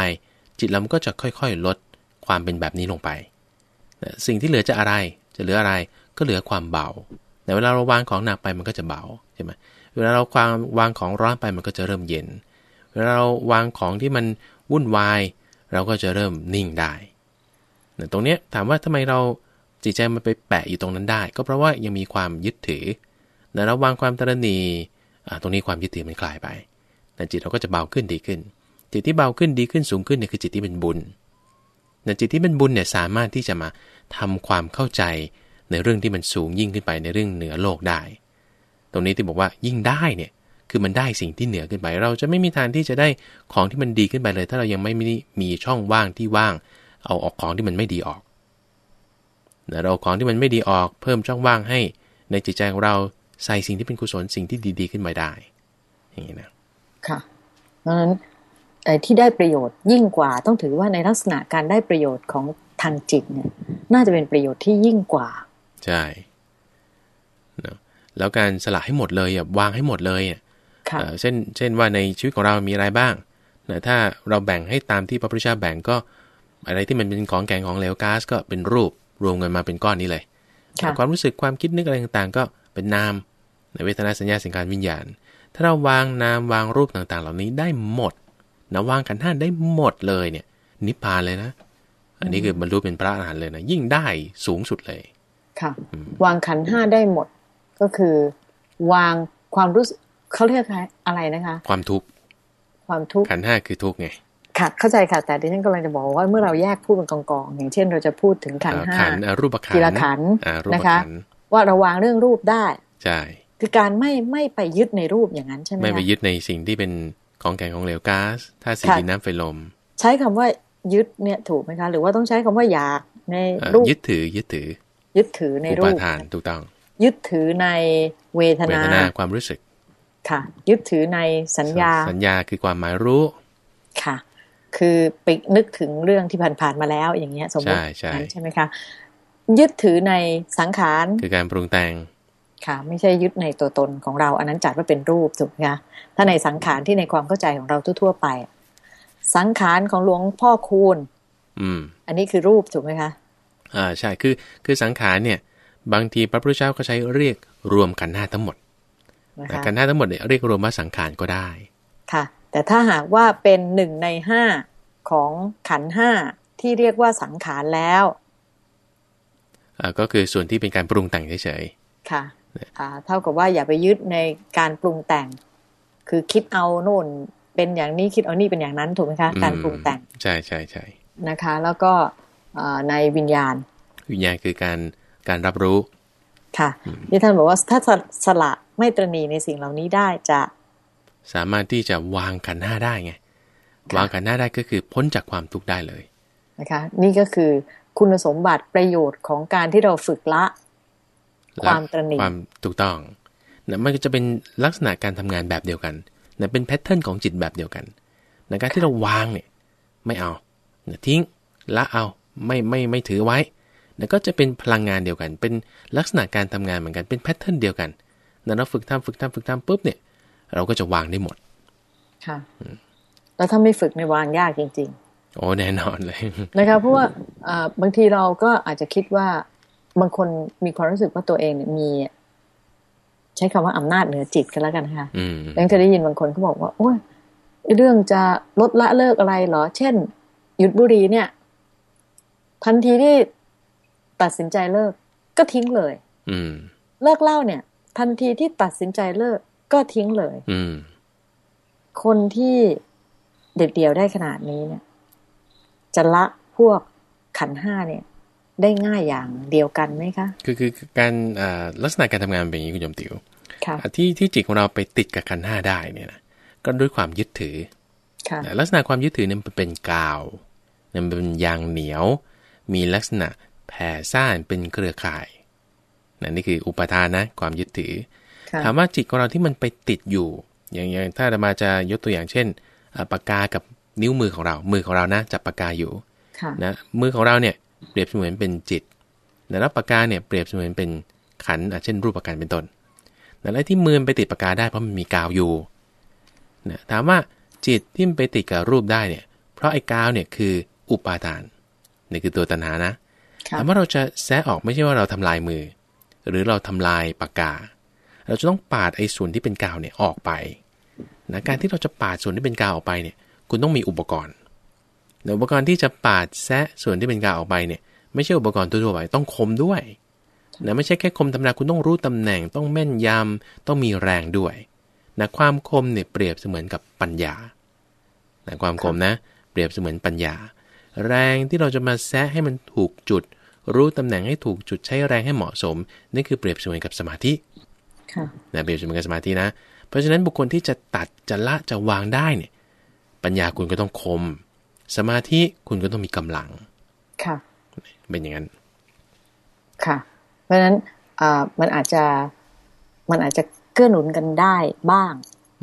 จิตเราก็จะค่อยๆ ลดความเป็นแบบนี้ลงไป สิ่งที่เหลือจะอะไร จะเหลืออะไร ก็เหลือความเบา แต่เวลาเราวางของหนักไปมันก็จะเบาใช่ไหมเวลาเราความวางของร้อนไปมันก็จะเริ่มเย็น เวลาเราวางของที่มันวุ่นวาย เราก็จะเริ่มนิ่งได้ ตรงนี้ถามว่าทำไมเราจิตใจมันไปแปะอยู่ตรงนั้นได้ ก็เพราะว่ายังมีความยึดถือแต่เราวางความตระหนี่ตรงนี้ความยึดถือมันคลายไป แต่จิตเราก็จะเบาขึ้นดีขึ้น จิตที่เบาขึ้นดีขึ้นสูงขึ้นเนี่ยคือจิตที่เป็นบุญแต่จิตที่เป็นบุญเนี่ยสามารถที่จะมาทำความเข้าใจในเรื่องที่มันสูงยิ่งขึ้นไปในเรื่องเหนือโลกได้ ตรงนี้ที่บอกว่ายิ่งได้เนี่ยคือมันได้สิ่งที่เหนือขึ้นไป เราจะไม่มีทางที่จะได้ของที่มันดีขึ้นไปเลย ถ้าเรายังไม่มีช่องว่างที่ว่าง เอาออกของที่มันไม่ดีออกเราของที่มันไม่ดีออก เพิ่มช่องว่างให้ในจิตใจของเราใส่สิ่งที่เป็นกุศลสิ่งที่ดี ๆ ขึ้นมาได้ อย่างนี้นะค่ะเพราะฉะนั้น ที่ได้ประโยชน์ยิ่งกว่าต้องถือว่าในลักษณะการได้ประโยชน์ของทางจิตเนี่ยน่าจะเป็นประโยชน์ที่ยิ่งกว่า ใช่แล้วการสละให้หมดเลยอะวางให้หมดเลยอะเช่นเช่นว่าในชีวิตของเรามีอะไรบ้างนะถ้าเราแบ่งให้ตามที่พระพุทธเจ้าแบ่งก็ อะไรที่มันเป็นของแกงของเหลวก๊าซก็เป็นรูปรวมกันมาเป็นก้อนนี้เลย ความรู้สึกความคิดนึกอะไรต่างๆ ก็เป็นนามในเวทนาสัญญาสังการวิญญาณ ถ้าเราวางนามวางรูปต่างๆ เหล่านี้ได้หมด นะวางขันห้าได้หมดเลยเนี่ย นิพพานเลยนะ อันนี้คือบรรลุเป็นพระอรหันต์เลยนะ ยิ่งได้สูงสุดเลย ค่ะ วางขันห้าได้หมด ก็คือ วางความรู้สึกเขาเรียกอะไรนะคะ ความทุกข์ความทุกข์ขันห้าคือทุกข์ไงค่ะเข้าใจค่ะ แต่ดิฉันกำลังจะบอกว่าเมื่อเราแยกพูดเป็นกองๆอย่างเช่น เราจะพูดถึงขันห้าขันรูปขันทีละขันนะคะ ว่าเราวางเรื่องรูปได้ใช่คือการไม่ไม่ไปยึดในรูปอย่างนั้นใช่ไหมไม่ไปยึดในสิ่งที่เป็น ของแข็งของเหลวก๊าซถ้าสีดินน้ำไฟลม ใช้คำว่ายึดเนี่ยถูกไหมคะ หรือว่าต้องใช้คำว่าอยากในรูปยึดถือยึดถือ ยึดถือในรูปทานถูกต้อง ยึดถือในเวทนาเวทนาความรู้สึก ค่ะ ยึดถือในสัญญา สัญญาคือความหมายรู้ ค่ะ คือไปนึกถึงเรื่องที่ผ่านๆมาแล้วอย่างเงี้ย สมมติใช่ใช่ไหมคะยึดถือในสังขาร คือการปรุงแต่ง ค่ะ ไม่ใช่ยึดในตัวตนของเรา อันนั้นจัดว่าเป็นรูปถูกไหมคะถ้าในสังขารที่ในความเข้าใจของเราทั่วๆไป สังขารของหลวงพ่อคูณอืม อันนี้คือรูปถูกไหมคะ อ่าใช่คือคือสังขารเนี่ย บางทีพระพุทธเจ้าก็ใช้เรียกรวมขันธ์ห้าทั้งหมดนะแต่คะขันธ์ห้าทั้งหมดเนี่ยเรียกรวมว่าสังขารก็ได้ ค่ะ แต่ถ้าหากว่าเป็นหนึ่งในห้าของขันธ์ห้าที่เรียกว่าสังขารแล้วอ่าก็คือส่วนที่เป็นการปรุงแต่งเฉยค่ะอ่า เท่ากับว่าอย่าไปยึดในการปรุงแต่ง คือคิดเอาโน่นเป็นอย่างนี้คิดเอานี่เป็นอย่างนั้นถูกไหมคะๆการปรุงแต่งอืมใช่ใช่ใช่นะคะ แล้วก็อ่าในวิญญาณ วิญญาณคือการการรับรู้ ค่ะที่ท่านบอกว่าถ้าสสละไม่ตรณีในสิ่งเหล่านี้ได้จะสามารถที่จะวางขันธ์ห้าได้ไงค่ะวางขันธ์ห้าได้ก็คือพ้นจากความทุกข์ได้เลยนะคะ นี่ก็คือคุณสมบัติประโยชน์ของการที่เราฝึกละ ความตระหนี่ความถูกต้องนะมันก็จะเป็นลักษณะการทำงานแบบเดียวกันนะเป็นแพทเทิร์นของจิตแบบเดียวกันนะการที่เราวางเนี่ยไม่เอานะทิ้งละเอาไม่ไม่ไม่ถือไว้นะก็จะเป็นพลังงานเดียวกัน เป็นลักษณะการทำงานเหมือนกันเป็นแพทเทิร์นเดียวกันนะเราฝึกทำฝึกทำฝึกทำปุ๊บเนี่ยเราก็จะวางได้หมด ค่ะแล้วถ้าไม่ฝึกในวางยากจริงโอ้แน่นอนเลยๆนะคะเพราะว่าอ่าบางทีเราก็อาจจะคิดว่า บางคนมีความรู้สึกว่าตัวเองเนี่ยมี ใช้คำว่าอำนาจเหนือจิตกันแล้วกันค่ะอืมยังจะได้ยินบางคนเขาบอกว่าโอ้ยเรื่องจะลดละเลิกอะไรเหรอ เช่น หยุดบุหรี่เนี่ย ทันทีที่ตัดสินใจเลิก ก็ทิ้งเลย อืมเลิกเหล้าเนี่ย ทันทีที่ตัดสินใจเลิก ก็ทิ้งเลย อืมคนที่เด็ดเดี่ยวได้ขนาดนี้เนี่ย จะละพวกขันธ์ห้าเนี่ย ได้ง่ายอย่างเดียวกันไหมคะ คือคือคือการอ่าลักษณะการทำงานเป็นอย่างนี้คุณโยมติว๋วค่ะอ่าที่ที่จิตของเราไปติดกับขันธ์ห้าได้เนี่ยนะก็ด้วยความยึดถือค่ะลักษณะความยึดถือเนี่ยมันเป็นกาวมันเป็นยางเหนียว มีลักษณะแผ่ซ่านเป็นเครือข่ายนั่นนี่คืออุปทานนะความยึดถือค่ะถามว่าจิตของเราที่มันไปติดอยู่ อย่างอย่างถ้าเรามาจะยกตัวอย่างเช่นอ่าปากกากับนิ้วมือของเรา มือของเรานะจับปากกาอยู่ค่ะนะมือของเราเนี่ย เปรียบเสมือนเป็นจิตนะแล้วปากกาเนี่ยเปรียบเสมือนเป็นขันธ์อะเช่นรูปปากกาเป็นต้นนะและที่มือมันไปติดปากกาได้เพราะมันมีกาวอยู่นะถามว่าจิตที่มันไปติดกับรูปได้เนี่ย เพราะไอ้กาวเนี่ยคืออุปาทานนี่คือตัวตัณหานะค่ะถามว่าเราจะแซะออกไม่ใช่ว่าเราทำลายมือ หรือเราทำลายปากกา เราจะต้องปาดไอ้ส่วนที่เป็นกาวเนี่ยออกไปนะการที่เราจะปาดส่วนที่เป็นกาวออกไปเนี่ย คุณต้องมีอุปกรณ์แต่ อุปกรณ์ที่จะปาดแซะส่วนที่เป็นกาวออกไปเนี่ย ไม่ใช่อุปกรณ์ทั่วๆไปต้องคมด้วยนะไม่ใช่แค่คมธรรมดาคุณต้องรู้ตำแหน่งต้องแม่นยำต้องมีแรงด้วยนะความคมเนี่ยเปรียบเสมือนกับปัญญานะความคมนะ เปรียบเสมือนปัญญา แรงที่เราจะมาแซะให้มันถูกจุด รู้ตำแหน่งให้ถูกจุดใช้แรงให้เหมาะสมนี่คือเปรียบเสมือนกับสมาธิค่ะนะเปรียบเสมือนกับสมาธินะ เพราะฉะนั้นบุคคลที่จะตัดจะละจะวางได้เนี่ย ปัญญาคุณก็ต้องคม สมาธิคุณก็ต้องมีกำลัง ค่ะ เป็นอย่างนั้น ค่ะ เพราะฉะนั้นอ่ามันอาจจะมันอาจจะเกื้อหนุนกันได้บ้าง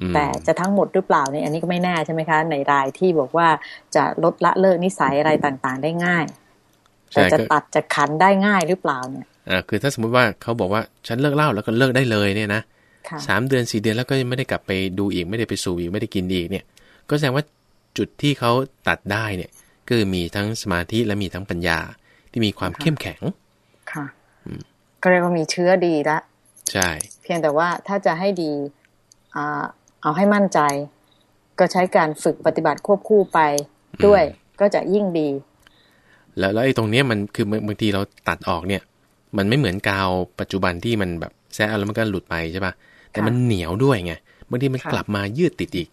อืมแต่จะทั้งหมดหรือเปล่าเนี่ยอันนี้ก็ไม่แน่ใช่ไหมคะ ในรายที่บอกว่าจะลดละเลิกนิสัยอะไรต่างๆ ได้ง่ายแต่ใช่จะก็ตัดจะขันได้ง่ายหรือเปล่าเนี่ยอ่าคือถ้าสมมุติว่าเขาบอกว่าฉันเลิกเหล้าแล้วก็เลิกได้เลยเนี่ยนะค่ะสามเดือนสี่เดือนแล้วก็ยังไม่ได้กลับไปดูอีกไม่ได้ไปสูบอีกไม่ได้กินอีกเนี่ย ก็แสดงว่า จุดที่เขาตัดได้เนี่ยก็คือมีทั้งสมาธิและมีทั้งปัญญาที่มีความเข้มแข็ง ค่ะก็เรียกว่ามีเชื้อดีละ ใช่ เพียงแต่ว่าถ้าจะให้ดีอ่าเอาให้มั่นใจ ก็ใช้การฝึกปฏิบัติควบคู่ไปด้วยก็จะยิ่งดี แล้วแล้วไอ้ตรงเนี้ยมันคือบางบางทีเราตัดออกเนี่ย มันไม่เหมือนกาวปัจจุบันที่มันแบบแซะแล้วมันก็หลุดไปใช่ปะแต่มันเหนียวด้วยไงบางทีมันค่ะกลับมายืดติดอีก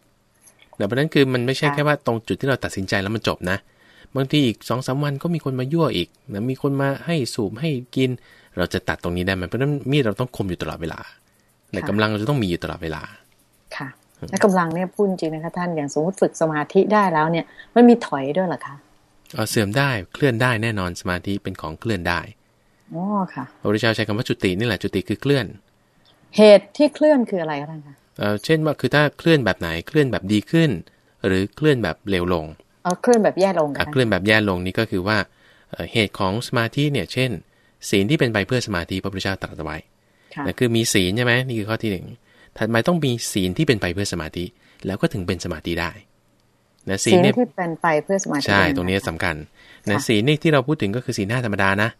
แต่เพราะฉะนั้นคือมันไม่ใช่ค่ะแค่ว่าตรงจุดที่เราตัดสินใจแล้วมันจบนะ บางทีอีกสองสามวันก็มีคนมายั่วอีกนะมีคนมาให้สูบให้กิน เราจะตัดตรงนี้ได้ไหมเพราะฉะนั้นมีดเราต้องคมอยู่ตลอดเวลาแต่กำลังเราจะต้องมีอยู่ตลอดเวลาค่ะและกำลังเนี่ยพูดจริงนะคะท่านอย่างสมมติฝึกสมาธิได้แล้วเนี่ยมันมีถอยด้วยเหรอคะเอาเสื่อมได้เคลื่อนได้แน่นอนสมาธิเป็นของเคลื่อนได้อ๋อค่ะพระพุทธเจ้าใช้คำว่าจุตินี่แหละจุติคือเคลื่อน เหตุที่เคลื่อนคืออะไรคะท่านคะ เอ่อเช่นว่าคือถ้าเคลื่อนแบบไหนเคลื่อนแบบดีขึ้น หรือเคลื่อนแบบเร็วลงเอาเคลื่อนแบบแย่ลงกัอะนเคลื่อนแบบแย่ลงนี่ก็คือว่าเอ่อเหตุของสมาธิเนี่ยเช่น ศีลที่เป็นไปเพื่อสมาธิพระพุทธเจ้าตรัสเอาไว้ค่ะนะคือมีศีลใช่ไหมนี่คือข้อที่หนึ่งถัดมาต้องมีศีลที่เป็นไปเพื่อสมาธิ แล้วก็ถึงเป็นสมาธิได้นะศีลเนี่ยที่เป็นไปเพื่อสมาธิใช่ตรงนี้สำคัญนะศีลนี่ที่เราพูดถึงก็คือศีลหน้าธรรมดานะ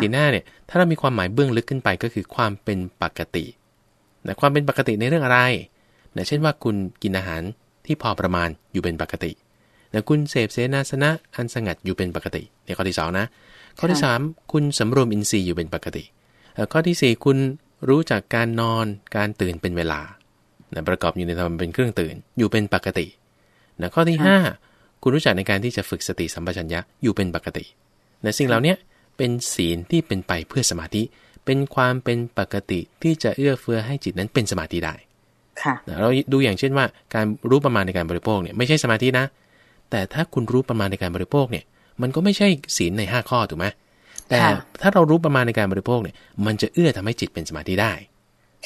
ศีลหน้าเนี่ยถ้าเรามีความหมายเบื้องลึกขึ้นไปก็คือความเป็นปกติ นะความเป็นปกติในเรื่องอะไรนะเช่นว่าคุณกินอาหารที่พอประมาณอยู่เป็นปกตินะคุณเสพเสนาสนะอันสงัดอยู่เป็นปกติในข้อที่สองนะข้อที่สามคุณสำรวมอินทรีย์อยู่เป็นปกติ ข้อที่สี่คุณรู้จักการนอนการตื่นเป็นเวลานะประกอบอยู่ในธรรมเป็นเครื่องตื่นอยู่เป็นปกตินะข้อที่ 5 คุณรู้จักในการที่จะฝึกสติสัมปชัญญะอยู่เป็นปกตินะสิ่งเหล่านี้เป็นศีลที่เป็นไปเพื่อสมาธิ เป็นความเป็นปกติที่จะเอื้อเฟื้อให้จิตนั้นเป็นสมาธิได้ค่ะเราดูอย่างเช่นว่า การรู้ประมาณในการบริโภคเนี่ยไม่ใช่สมาธินะ แต่ถ้าคุณรู้ประมาณในการบริโภคเนี่ย มันก็ไม่ใช่ศีลใน 5 ข้อถูกไหมแต่ถ้าเรารู้ประมาณในการบริโภคเนี่ย มันจะเอื้อทำให้จิตเป็นสมาธิได้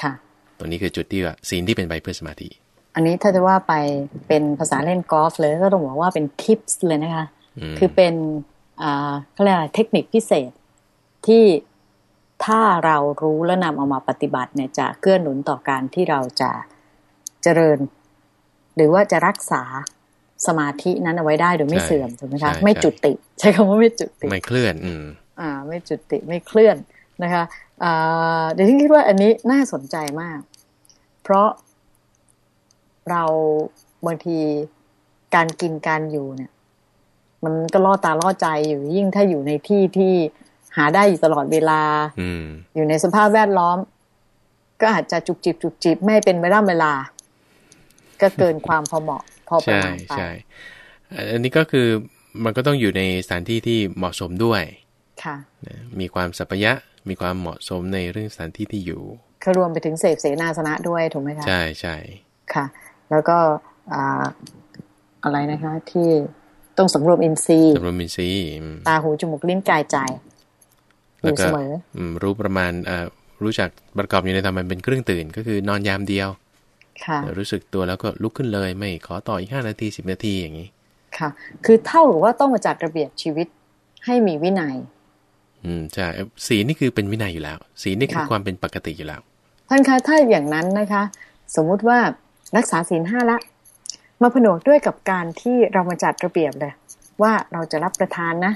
ค่ะ ตรงนี้คือจุดที่ว่าศีลที่เป็นไปเพื่อสมาธิ อันนี้ถ้าจะว่าไปเป็นภาษาเล่นกอล์ฟเลยก็ต้องบอกว่าเป็นทิปส์เลยนะคะ คือเป็นอ่าเขาเรียกอะไรเทคนิคพิเศษที่ ถ้าเรารู้และนำเอามาปฏิบัติเนี่ยจะเกื้อหนุนต่อการที่เราจะเจริญ หรือว่าจะรักษาสมาธินั้นเอาไว้ได้โดยไม่เสื่อมถูกไหมคะไม่จุดติ ใช้คำว่าไม่จุดติ ไม่เคลื่อน อืมอ่า ไม่จุดติไม่เคลื่อนนะคะอ่าเดี๋ยวที่คิดว่าอันนี้น่าสนใจมาก เพราะเราบางทีการกินการอยู่เนี่ย มันก็ล่อตาล่อใจอยู่ยิ่งถ้าอยู่ในที่ที่ หาได้อยู่ตลอดเวลาอยู่ในสภาพแวดล้อม ก็อาจจะจุกจิบจุกจิบไม่เป็นเวลาเวลา ก็เกินความพอเหมาะ พอประมาณไปใช่อันนี้ก็คือมันก็ต้องอยู่ในสถานที่ที่เหมาะสมด้วยค่ะมีความสัพยะมีความเหมาะสมในเรื่องสถานที่ที่อยู่ก็รวมไปถึงเสพเสนาสนะด้วยถูกไหมคะใช่ใช่ค่ะ แล้วก็อะไรนะคะ ที่ต้องสำรวมอินทรีย์สำรวมอินทรีย์ตาหูจมูกลิ้นกายใจ อยู่เสมอรู้ประมาณรู้จักประกอบอยู่ในธรรมมันเป็นเครื่องตื่น ก็คือนอนยามเดียวค่ะรู้สึกตัวแล้วก็ลุกขึ้นเลยไม่ขอต่ออีกห้านาทีสิบนาทีอย่างนี้ ค่ะ คือเท่ากับว่าต้องมาจัดระเบียบชีวิตให้มีวินัย อืมใช่สีนี่คือเป็นวินัยอยู่แล้ว สีนี่คือความเป็นปกติอยู่แล้ว ท่านคะถ้าอย่างนั้นนะคะ สมมุติว่ารักษาศีลห้าละ มาผนวกด้วยกับการที่เรามาจัดระเบียบเลยว่าเราจะรับประทานนะ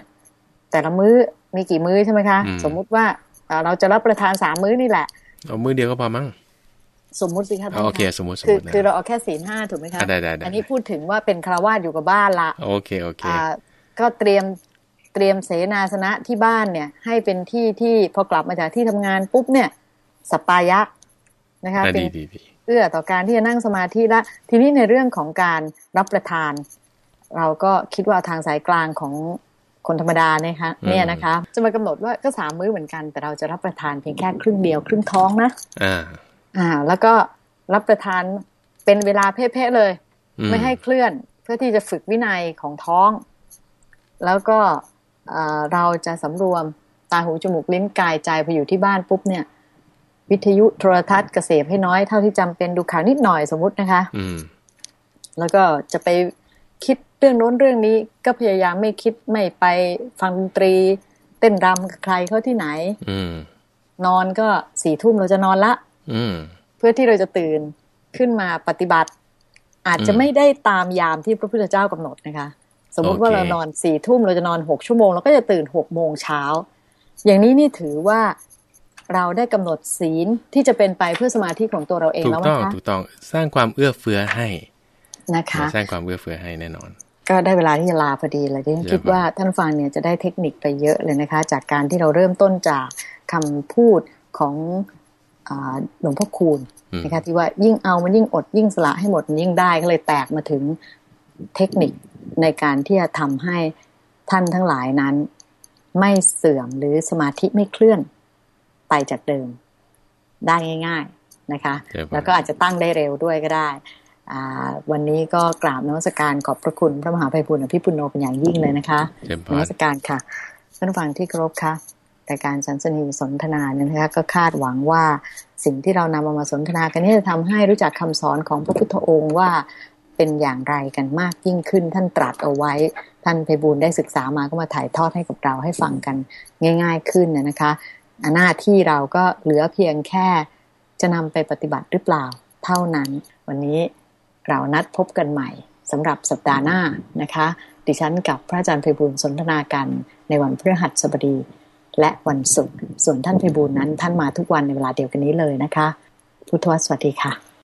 แต่ละมื้อ มีกี่มื้อใช่ไหมคะ สมมุติว่าเราจะรับประทานสามมื้อนี่แหละเอามื้อเดียวก็พอมั้งสมมุติสิคะท่านโอเคสมมติคือคือเราเอาแค่ศีลห้าถูกไหมคะได้ได้อันนี้พูดถึงว่าเป็นคารวาสอยู่กับบ้านละโอเคโอเคก็เตรียมเตรียมเสนาสนะที่บ้านเนี่ย ให้เป็นที่ที่พอกลับมาจากที่ทำงานปุ๊บเนี่ยสปายะนะคะเป็นเอื้อต่อการที่จะนั่งสมาธิละ ทีนี้ในเรื่องของการรับประทาน เราก็คิดว่าทางสายกลางของ คนธรรมดาเนี่ยคะเนี่ยนะคะ จะมากำหนดว่าก็สามมื้อเหมือนกัน แต่เราจะรับประทานเพียงแค่ครึ่งเดียวครึ่งท้องนะอ่าอ่า แล้วก็รับประทานเป็นเวลาเพ่ๆเลย ไม่ให้เคลื่อนเพื่อที่จะฝึกวินัยของท้อง แล้วก็เราจะสำรวมตาหูจมูกลิ้นกายใจพออยู่ที่บ้านปุ๊บเนี่ย วิทยุโทรทัศน์เกษตรให้น้อยเท่าที่จำเป็นดูข่าวนิดหน่อยสมมตินะคะอืมแล้วก็จะไป คิดเรื่องโน้นเรื่องนี้ก็พยายามไม่คิดไม่ไปฟังดนตรี เต้นรำกับใครเขาที่ไหน อืมนอนก็สี่ทุ่มเราจะนอนละ อืมเพื่อที่เราจะตื่นขึ้นมาปฏิบัติ อาจจะไม่ได้ตามยามที่พระพุทธเจ้ากำหนดนะคะ สมมติว่าเรานอนสี่ทุ่มเราจะนอนหกชั่วโมงเราก็จะตื่นหกโมงเช้า อย่างนี้นี่ถือว่าเราได้กำหนดศีลที่จะเป็นไปเพื่อสมาธิของตัวเราเองแล้วนะคะถูกต้องถูกต้องสร้างความเอื้อเฟื้อให้ นะคะสร้างความเอื้อเฟื้อให้แน่นอน ก็ได้เวลาที่จะลาพอดีเลยที่คิดว่าท่านฟังเนี่ยจะได้เทคนิคไปเยอะเลยนะคะ จากการที่เราเริ่มต้นจากคำพูดของหลวงพ่อคูณนะคะที่ว่ายิ่งเอามันยิ่งอดยิ่งสละให้หมดมันยิ่งได้ก็เลยแตกมาถึงเทคนิคในการที่จะทำให้ท่านทั้งหลายนั้น ไม่เสื่อมหรือสมาธิไม่เคลื่อนไปจากเดิมได้ง่าย ๆนะคะ แล้วก็อาจจะตั้งได้เร็วด้วยก็ได้ วันนี้ก็กราบนวัสการขอบพระคุณพระมหาภัยบุญอภิปุโนเป็นอย่างยิ่งเลยนะคะนวัสการค่ะท่านฟังที่เคารพค่ะแต่การสันสนีสนทนาเนี่ยนะคะก็คาดหวังว่าสิ่งที่เรานำมามาสนทนากันนี้จะทำให้รู้จักคำสอนของพระพุทธองค์ว่าเป็นอย่างไรกันมากยิ่งขึ้น ท่านตรัสเอาไว้ ท่านไพบูลได้ศึกษามาก็มาถ่ายทอดให้กับเราให้ฟังกันง่าย ๆขึ้นนะคะหน้าที่เราก็เหลือเพียงแค่จะนำไปปฏิบัติหรือเปล่าเท่านั้น วันนี้ เรานัดพบกันใหม่สำหรับสัปดาห์หน้านะคะ ดิฉันกับพระอาจารย์ไพบูลสนทนากันในวันพฤหัสบดีและวันศุกร์ส่วนท่านไพบูลนั้นท่านมาทุกวันในเวลาเดียวกันนี้เลยนะคะ พุทธวสวัสดีค่ะ